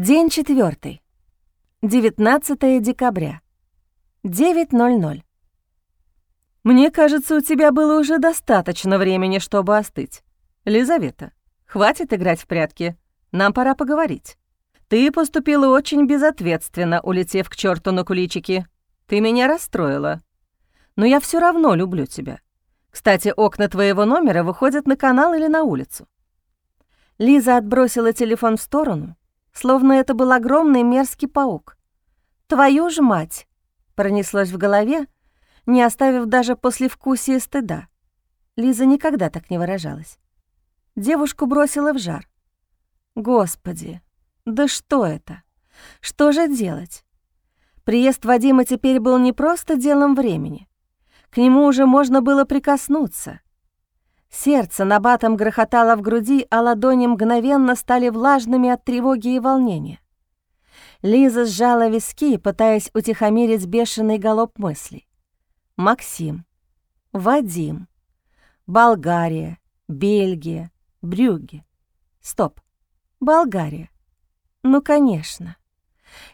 День четвертый. 19 декабря. 9.00. Мне кажется, у тебя было уже достаточно времени, чтобы остыть. Лизавета, хватит играть в прятки. Нам пора поговорить. Ты поступила очень безответственно, улетев к черту на куличики. Ты меня расстроила. Но я все равно люблю тебя. Кстати, окна твоего номера выходят на канал или на улицу. Лиза отбросила телефон в сторону, словно это был огромный мерзкий паук. «Твою ж мать!» — пронеслось в голове, не оставив даже послевкусия стыда. Лиза никогда так не выражалась. Девушку бросила в жар. «Господи, да что это? Что же делать?» Приезд Вадима теперь был не просто делом времени. К нему уже можно было прикоснуться — Сердце набатом грохотало в груди, а ладони мгновенно стали влажными от тревоги и волнения. Лиза сжала виски, пытаясь утихомирить бешеный галоп мыслей. Максим, Вадим, Болгария, Бельгия, Брюгге. Стоп, Болгария. Ну, конечно.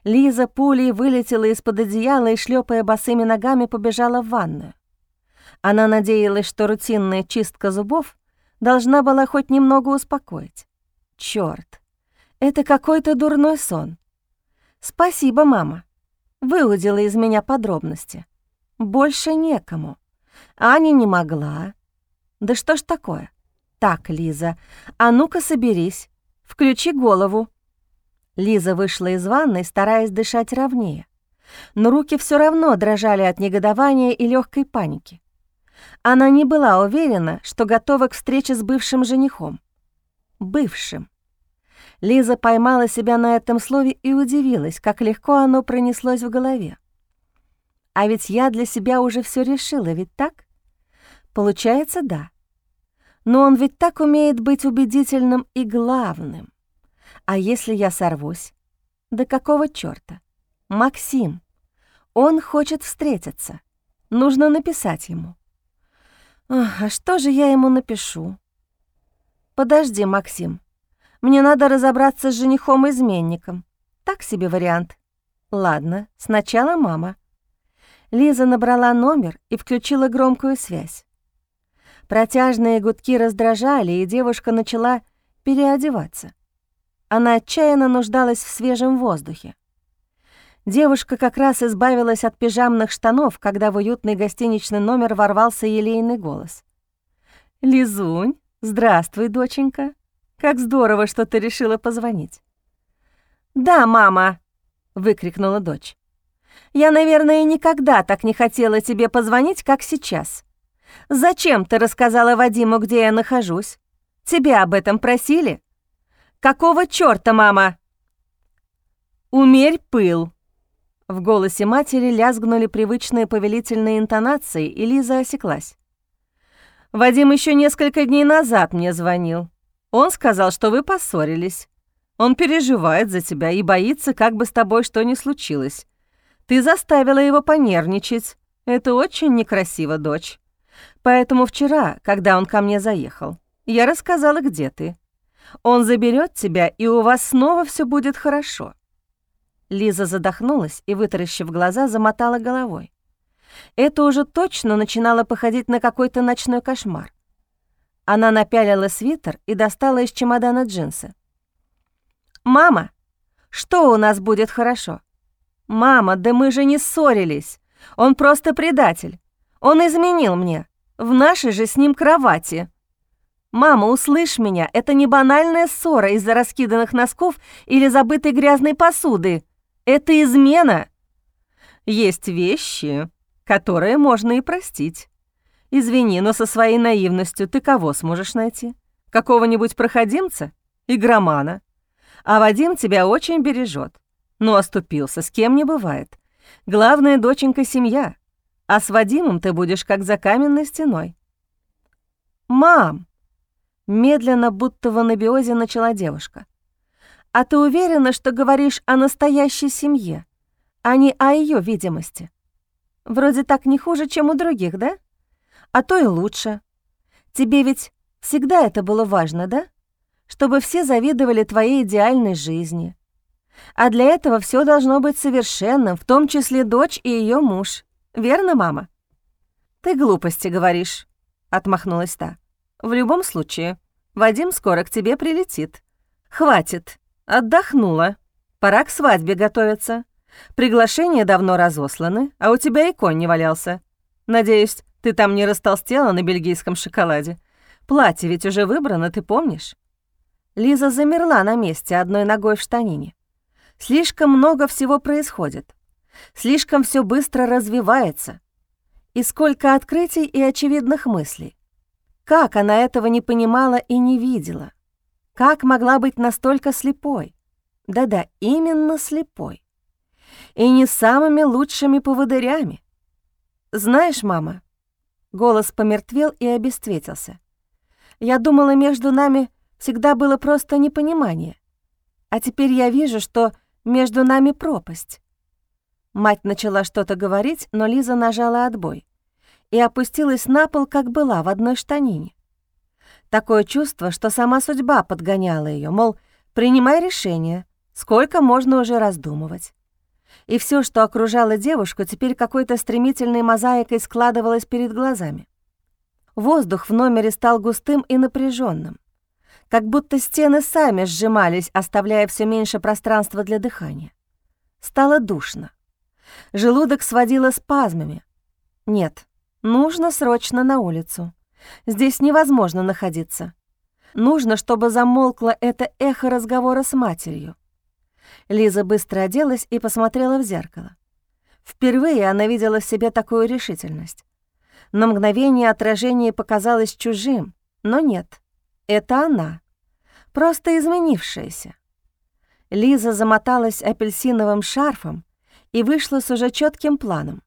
Лиза пулей вылетела из-под одеяла и, шлепая босыми ногами, побежала в ванную. Она надеялась, что рутинная чистка зубов должна была хоть немного успокоить. Чёрт, это какой-то дурной сон. Спасибо, мама. Выудила из меня подробности. Больше некому. Аня не могла. Да что ж такое? Так, Лиза, а ну-ка соберись. Включи голову. Лиза вышла из ванной, стараясь дышать ровнее. Но руки все равно дрожали от негодования и легкой паники. Она не была уверена, что готова к встрече с бывшим женихом. Бывшим. Лиза поймала себя на этом слове и удивилась, как легко оно пронеслось в голове. А ведь я для себя уже все решила, ведь так? Получается, да. Но он ведь так умеет быть убедительным и главным. А если я сорвусь? Да какого чёрта? Максим. Он хочет встретиться. Нужно написать ему. А что же я ему напишу? Подожди, Максим. Мне надо разобраться с женихом-изменником. Так себе вариант. Ладно, сначала мама. Лиза набрала номер и включила громкую связь. Протяжные гудки раздражали, и девушка начала переодеваться. Она отчаянно нуждалась в свежем воздухе. Девушка как раз избавилась от пижамных штанов, когда в уютный гостиничный номер ворвался елейный голос. «Лизунь, здравствуй, доченька. Как здорово, что ты решила позвонить». «Да, мама!» — выкрикнула дочь. «Я, наверное, никогда так не хотела тебе позвонить, как сейчас. Зачем ты рассказала Вадиму, где я нахожусь? Тебя об этом просили? Какого чёрта, мама?» «Умерь пыл», в голосе матери лязгнули привычные повелительные интонации, и Лиза осеклась. «Вадим еще несколько дней назад мне звонил. Он сказал, что вы поссорились. Он переживает за тебя и боится, как бы с тобой что ни случилось. Ты заставила его понервничать. Это очень некрасиво, дочь. Поэтому вчера, когда он ко мне заехал, я рассказала, где ты. Он заберет тебя, и у вас снова все будет хорошо. Лиза задохнулась и, вытаращив глаза, замотала головой. Это уже точно начинало походить на какой-то ночной кошмар. Она напялила свитер и достала из чемодана джинсы. «Мама, что у нас будет хорошо?» «Мама, да мы же не ссорились. Он просто предатель. Он изменил мне. В нашей же с ним кровати». «Мама, услышь меня, это не банальная ссора из-за раскиданных носков или забытой грязной посуды. Это измена. Есть вещи, которые можно и простить. Извини, но со своей наивностью ты кого сможешь найти? Какого-нибудь проходимца? Игромана? А Вадим тебя очень бережет. Но оступился, с кем не бывает. Главная доченька — семья. А с Вадимом ты будешь как за каменной стеной. «Мам!» Медленно, будто в анабиозе начала девушка. А ты уверена, что говоришь о настоящей семье, а не о ее видимости? Вроде так не хуже, чем у других, да? А то и лучше. Тебе ведь всегда это было важно, да? Чтобы все завидовали твоей идеальной жизни. А для этого все должно быть совершенным, в том числе дочь и ее муж. Верно, мама?» «Ты глупости говоришь», — отмахнулась та. «В любом случае, Вадим скоро к тебе прилетит. Хватит, отдохнула. Пора к свадьбе готовиться. Приглашения давно разосланы, а у тебя и конь не валялся. Надеюсь, ты там не растолстела на бельгийском шоколаде. Платье ведь уже выбрано, ты помнишь?» Лиза замерла на месте, одной ногой в штанине. Слишком много всего происходит. Слишком все быстро развивается. И сколько открытий и очевидных мыслей. Как она этого не понимала и не видела? Как могла быть настолько слепой? Да-да, именно слепой. И не самыми лучшими поводырями. Знаешь, мама, голос помертвел и обесцветился. Я думала, между нами всегда было просто непонимание. А теперь я вижу, что между нами пропасть. Мать начала что-то говорить, но Лиза нажала отбой и опустилась на пол, как была, в одной штанине. Такое чувство, что сама судьба подгоняла ее, мол, принимай решение, сколько можно уже раздумывать. И все, что окружало девушку, теперь какой-то стремительной мозаикой складывалось перед глазами. Воздух в номере стал густым и напряженным как будто стены сами сжимались, оставляя все меньше пространства для дыхания. Стало душно. Желудок сводило спазмами. Нет, нужно срочно на улицу. Здесь невозможно находиться. Нужно, чтобы замолкло это эхо разговора с матерью. Лиза быстро оделась и посмотрела в зеркало. Впервые она видела в себе такую решительность. На мгновение отражение показалось чужим, но нет — это она, просто изменившаяся. Лиза замоталась апельсиновым шарфом и вышла с уже четким планом.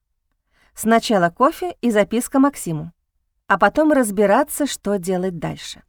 Сначала кофе и записка Максиму, а потом разбираться, что делать дальше.